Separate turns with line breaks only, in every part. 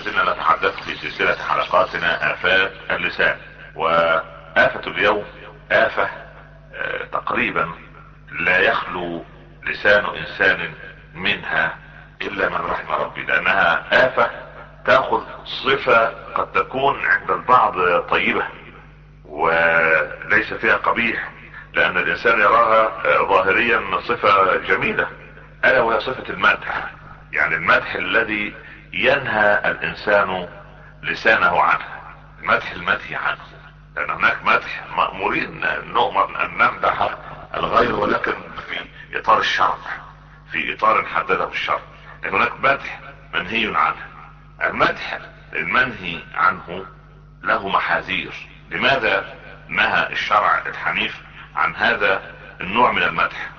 ما زلنا نتحدث في سلسلة حلقاتنا آفات اللسان وآفة اليوم آفة آه، تقريبا لا يخلو لسان إنسان منها إلا من رحم ربي لأنها آفة تأخذ صفة قد تكون عند البعض طيبة وليس فيها قبيح لأن الإنسان يراها آه، ظاهريا صفة جميلة ألا وهي صفة المدح يعني المدح الذي ينهى الإنسان لسانه عنه مدح المدح عنه. لأن هناك مدح مأمورين نؤمر أن نمدح الغير ولكن في إطار الشرع في إطار حدده الشرع. لكن هناك مدح منهي عنه. المدح المنهي عنه له محاذير. لماذا نهى الشرع الحنيف عن هذا النوع من المدح؟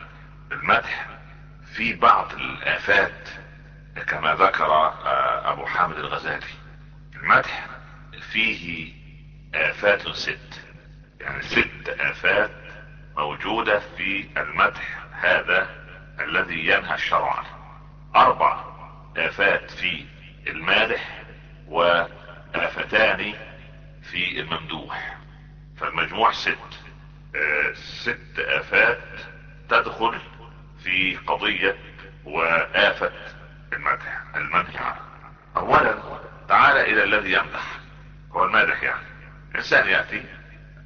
المدح في بعض الآفات كما ذكر آه، أبو حامد الغزالي. المدح فيه آفات ست. يعني ست آفات موجودة في المدح هذا الذي ينهى الشرع. عنه أربع آفات في المادح وآفتان في الممدوح. فالمجموع ست. آه، ست آفات تدخل في قضية وآفة. المدح. عنه اولا تعال إلى الذي يمدح. هو المادح يعني إنسان يأتي.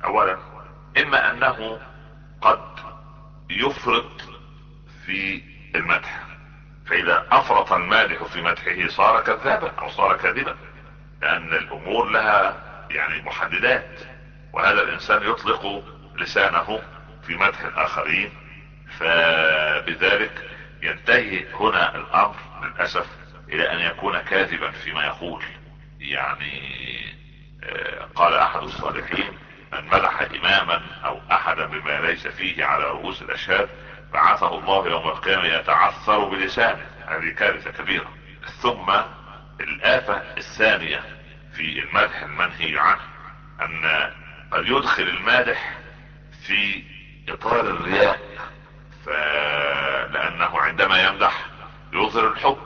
اولا إما أنه قد يفرط في المدح. فإذا أفرط المادح في مدحه صار كذابا أو صار كاذبا لأن الأمور لها يعني محددات. وهذا الإنسان يطلق لسانه في مدح الآخرين. فبذلك ينتهي هنا الأمر. للأسف إلى أن يكون كاذبا فيما يقول. يعني آه، قال أحد الصالحين من مدح اماما أو احدا بما ليس فيه على رؤوس الأشهاد بعثه الله يوم القيامة يتعثر بلسانه. هذه كارثة كبيرة. ثم الآفة الثانية في المدح المنهي عنه أن قد يدخل المادح في إطار الرياء فلانه عندما يمدح يظهر الحب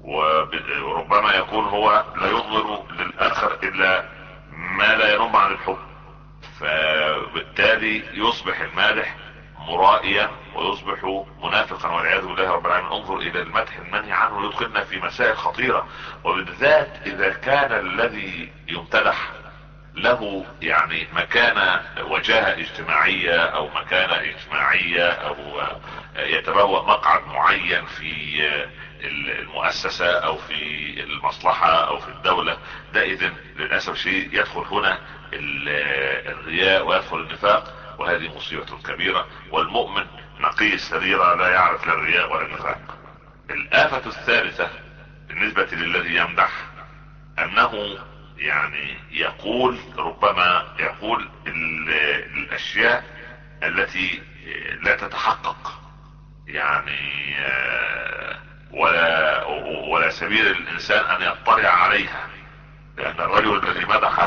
وربما يكون هو لا يظهر للآخر إلا ما لا ينم عن الحب. فبالتالي يصبح المادح مرائيا ويصبح منافقا والعياذ بالله رب العالمين. انظر إلى المدح المنهي عنه يدخلنا في مسائل خطيرة. وبالذات إذا كان الذي يمتدح له يعني مكانة وجاهة اجتماعية أو مكانة اجتماعية أو يتبوأ مقعد معين في المؤسسة أو في المصلحة أو في الدولة. ده اذن للأسف شيء يدخل هنا الرياء ويدخل النفاق وهذه مصيبة كبيرة والمؤمن نقي السريرة لا يعرف لا الرياء ولا النفاق. الآفة الثالثة بالنسبة للذي يمدح أنه يعني يقول ربما يقول الأشياء التي لا تتحقق. يعني آه، ولا ولا سبيل للانسان أن يطلع عليها. لأن الرجل الذي مدح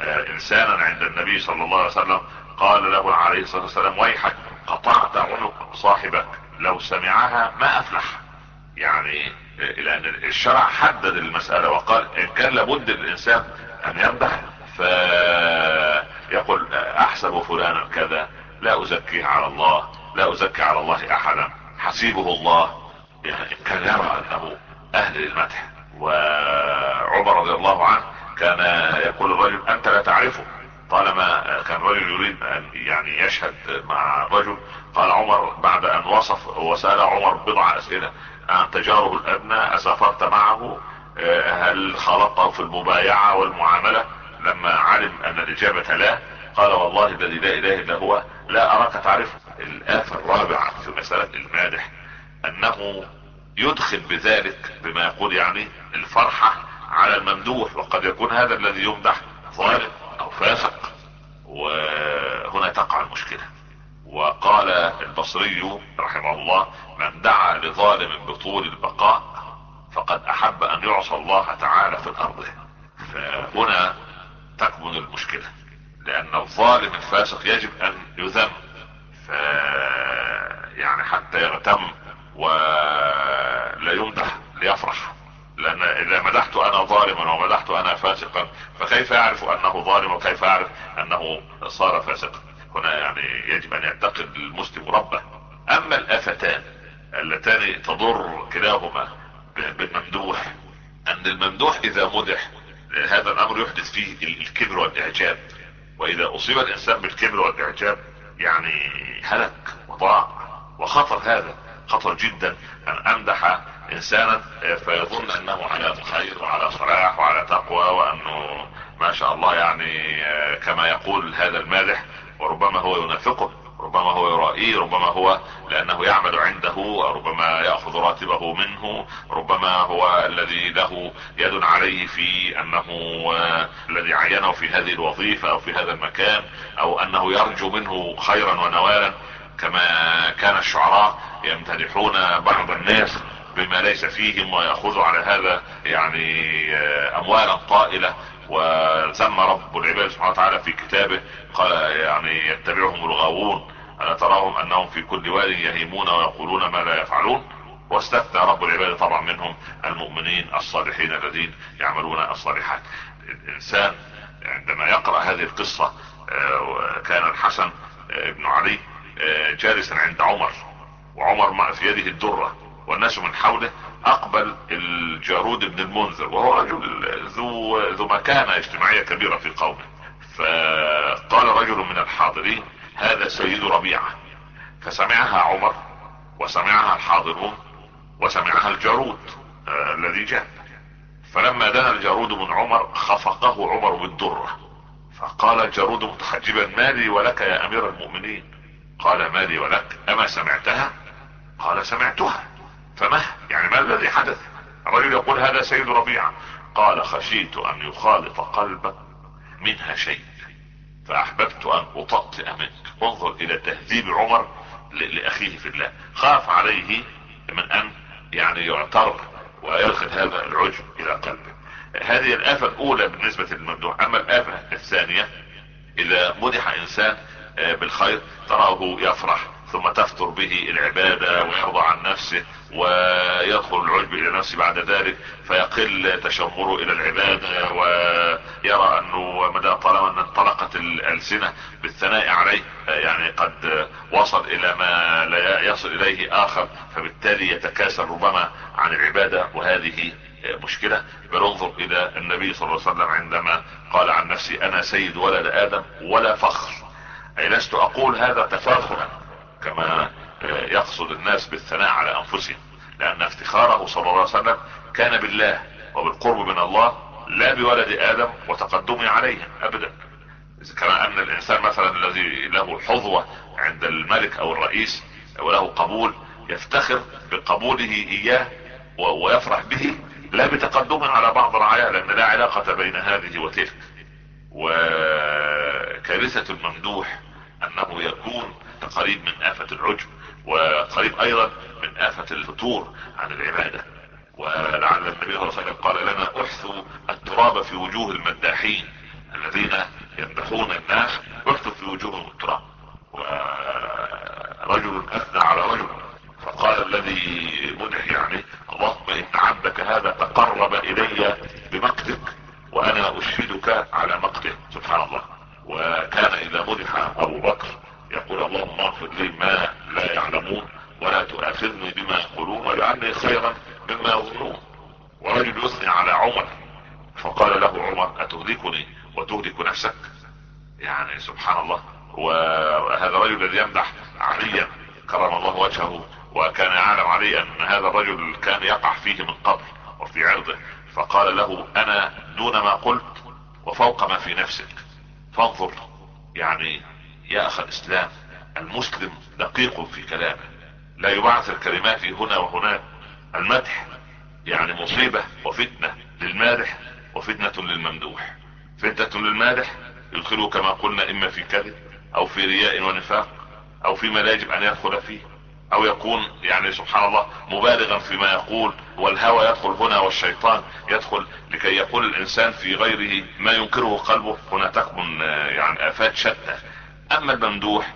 آه، إنسانا عند النبي صلى الله عليه وسلم قال له عليه الصلاة والسلام ويحك قطعت عنق صاحبك لو سمعها ما أفلح. يعني لأن الشرع حدد المسألة وقال إن كان لابد الإنسان أن يمدح فيقول أحسب فلانا كذا لا ازكيه على الله لا أزكي على الله أحدا. حسيبه الله يعني كان يرى انه أهل للمدح وعمر رضي الله عنه كان يقول الرجل أنت لا تعرفه. طالما كان رجل يريد أن يعني يشهد مع رجل قال عمر بعد أن وصف وسأل عمر بضع أسئلة. عن تجاره الابناء أسافرت معه؟ هل خلطه في المبايعة والمعاملة؟ لما علم أن الإجابة لا قال والله الذي لا إله إلا هو لا أراك تعرفه. الافة الرابعة في مسألة المادح أنه يدخل بذلك بما يقول يعني الفرحة على الممدوح وقد يكون هذا الذي يمدح ظالم أو فاسق وهنا تقع المشكلة. وقال البصري رحمه الله من دعا لظالم بطول البقاء فقد أحب أن يعصى الله تعالى في الأرض فهنا تكمن المشكلة لأن الظالم الفاسق يجب أن يذم يعني حتى يغتم ولا يمدح ليفرح. لأن إذا مدحت أنا ظالما ومدحت أنا فاسقا فكيف يعرف أنه ظالم وكيف يعرف أنه صار فاسقا؟ هنا يعني يجب أن يعتقد المسلم ربه. أما الأفتان اللتان تضر كلاهما بالممدوح أن الممدوح إذا مدح هذا الأمر يحدث فيه الكبر والإعجاب. وإذا أصيب الإنسان بالكبر والإعجاب يعني هلك وضاع. وخطر هذا خطر جدا أن أمدح إنسانا فيظن أنه على خير وعلى صلاح وعلى تقوى وأنه ما شاء الله يعني كما يقول هذا المادح وربما هو ينافقه ربما هو يرائيه ربما هو لأنه يعمل عنده ربما يأخذ راتبه منه ربما هو الذي له يد عليه في أنه الذي عينه في هذه الوظيفة أو في هذا المكان أو أنه يرجو منه خيرا ونوالا. كما كان الشعراء يمتدحون بعض الناس بما ليس فيهم ويأخذوا على هذا يعني أموالا طائلة. وسمى رب العباد سبحانه وتعالى في كتابه قال يعني يتبعهم الغاوون ألا تراهم أنهم في كل واد يهيمون ويقولون ما لا يفعلون؟ واستثنى رب العباد طبعا منهم المؤمنين الصالحين الذين يعملون الصالحات. الإنسان عندما يقرأ هذه القصة كان الحسن ابن علي جالسا عند عمر وعمر في يده الدرة والناس من حوله أقبل الجارود بن المنذر وهو رجل ذو ذو مكانة اجتماعية كبيرة في قومه. فقال رجل من الحاضرين هذا سيد ربيعة. فسمعها عمر وسمعها الحاضرون وسمعها الجارود آه الذي جاء. فلما دنا الجارود من عمر خفقه عمر بالدرة. فقال الجارود متحجبا مالي ولك يا أمير المؤمنين. قال مالي ولك أما سمعتها؟ قال سمعتها. فما؟ يعني ما الذي حدث؟ الرجل يقول هذا سيد ربيعة. قال خشيت أن يخالط قلبك منها شيء فأحببت أن أطأطئ منك. انظر إلى تهذيب عمر لأخيه في الله. خاف عليه من أن يعني يعتر ويلخذ هذا العجب إلى قلبه. هذه الآفة الأولى بالنسبة للممدوح أما الآفة الثانية إذا مدح إنسان بالخير تراه يفرح ثم تفتر به العبادة ويرضى عن نفسه ويدخل العجب إلى نفسه بعد ذلك فيقل تشمره إلى العبادة ويرى أنه مدى طالما أن انطلقت الألسنة بالثناء عليه يعني قد وصل إلى ما لا يصل إليه آخر فبالتالي يتكاسل ربما عن العبادة وهذه مشكلة. بل انظر إلى النبي صلى الله عليه وسلم عندما قال عن نفسي أنا سيد ولد آدم ولا فخر. أي لست أقول هذا تفاخرا كما يقصد الناس بالثناء على أنفسهم لأن افتخاره صلى الله عليه وسلم كان بالله وبالقرب من الله لا بولد آدم وتقدمه عليهم أبدا. كما أن الإنسان مثلا الذي له حظوة عند الملك أو الرئيس وله قبول يفتخر بقبوله إياه ويفرح به لا بتقدمه على بعض الرعايا لأن لا علاقة بين هذه وتلك. وكارثة الممدوح أنه يكون قريب من آفة العجب وقريب أيضا من آفة الفتور عن العبادة. ولعل النبي صلى الله عليه وسلم قال لنا احثوا التراب في وجوه المداحين الذين يمدحون الناس احثوا في وجوههم التراب. ورجل أثنى على رجل فقال الذي مدح يعني اللهم إن عبدك هذا تقرب إلي بمقتك وأنا أشهدك على مقته سبحان الله. وكان إذا مدح أبو بكر يقول اللهم اغفر لي ما لا يعلمون ولا تؤاخذني بما يقولون واجعلني خيرا مما يظنون. ورجل يثني على عمر فقال له عمر أتهلكني وتهلك نفسك؟ يعني سبحان الله وهذا الرجل الذي يمدح عليا كرم الله وجهه وكان يعلم علي أن هذا الرجل كان يقع فيه من قبل وفي عرضه. فقال له أنا دون ما قلت وفوق ما في نفسك. فانظر يعني يا أخ الإسلام المسلم دقيق في كلامه. لا يبعث الكلمات هنا وهناك. المدح يعني مصيبة وفتنة للمادح وفتنة للممدوح. فتنة للمادح يدخله كما قلنا إما في كذب أو في رياء ونفاق أو فيما لا يجب أن يدخل فيه. أو يكون يعني سبحان الله مبالغا فيما يقول والهوى يدخل هنا والشيطان يدخل لكي يقول الإنسان في غيره ما ينكره قلبه هنا تكمن يعني آفات شتى. أما الممدوح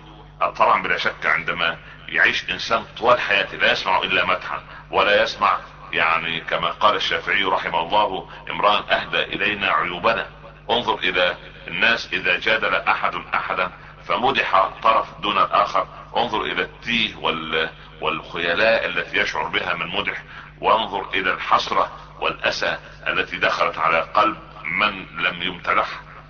طبعا بلا شك عندما يعيش إنسان طوال حياته لا يسمع إلا مدحا ولا يسمع يعني كما قال الشافعي رحمه الله امرأ أهدى إلينا عيوبنا انظر إلى الناس إذا جادل أحد احدا فمدح طرف دون الآخر انظر إلى التيه وال والخيلاء التي يشعر بها من مدح وانظر إلى الحسرة والأسى التي دخلت على قلب من لم يمتدح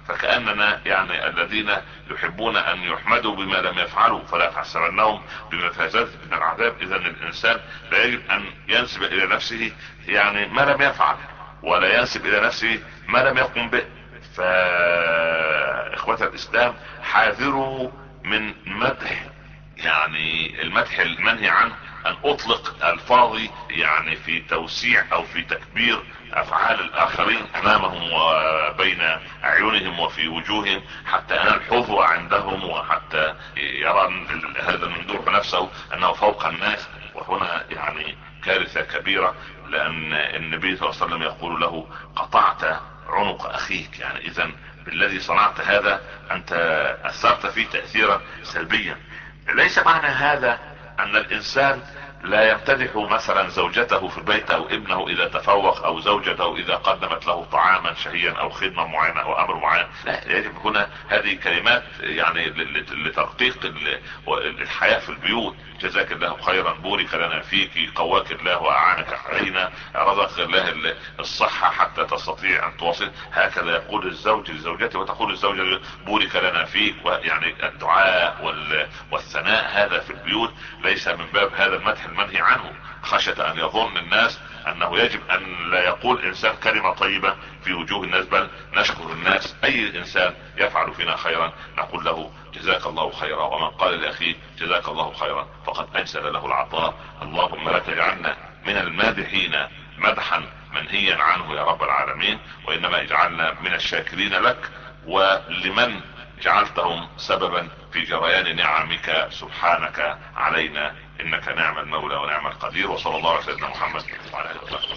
فكأننا يعني الذين يحبون أن يحمدوا بما لم يفعلوا فلا تحسبنهم بمفازات من العذاب. اذا الإنسان لا يجب أن ينسب إلى نفسه يعني ما لم يفعل ولا ينسب إلى نفسه ما لم يقم به. فإخوة الإسلام حاذروا من مدح يعني المدح المنهي عنه أن أطلق الفاظي يعني في توسيع أو في تكبير أفعال الآخرين أمامهم وبين أعينهم وفي وجوههم حتى انال حظوة عندهم وحتى يرى هذا الممدوح نفسه أنه فوق الناس وهنا يعني كارثة كبيرة لأن النبي صلى الله عليه وسلم يقول له قطعت عنق أخيك يعني اذا بالذي صنعت هذا أنت أثرت فيه تأثيرا سلبيا. ليس معنى هذا أن الإنسان لا يمتدح مثلا زوجته في البيت أو ابنه إذا تفوق أو زوجته إذا قدمت له طعاما شهيا أو خدمة معينة أو أمر معين. لا. يجب هنا هذه كلمات يعني لترقيق الحياة في البيوت. جزاك الله خيرا. بورك لنا فيك. قواك الله وأعانك علينا. رزق الله الصحة حتى تستطيع أن تواصل. هكذا يقول الزوج لزوجته وتقول الزوجة بورك لنا فيك. يعني الدعاء والثناء هذا في البيوت ليس من باب هذا المدح. المنهي عنه خشية أن يظن الناس أنه يجب أن لا يقول إنسان كلمة طيبة في وجوه الناس بل نشكر الناس. أي إنسان يفعل فينا خيرا نقول له جزاك الله خيرا ومن قال لأخيه جزاك الله خيرا فقد أجزل له العطاء. اللهم لا تجعلنا من المادحين مدحا منهيا عنه يا رب العالمين وإنما اجعلنا من الشاكرين لك. ولمن جعلتهم سببا في جريان نعمك سبحانك علينا إنك نعم المولى ونعم القدير وصلى الله على سيدنا محمد وعلى آله وصحبه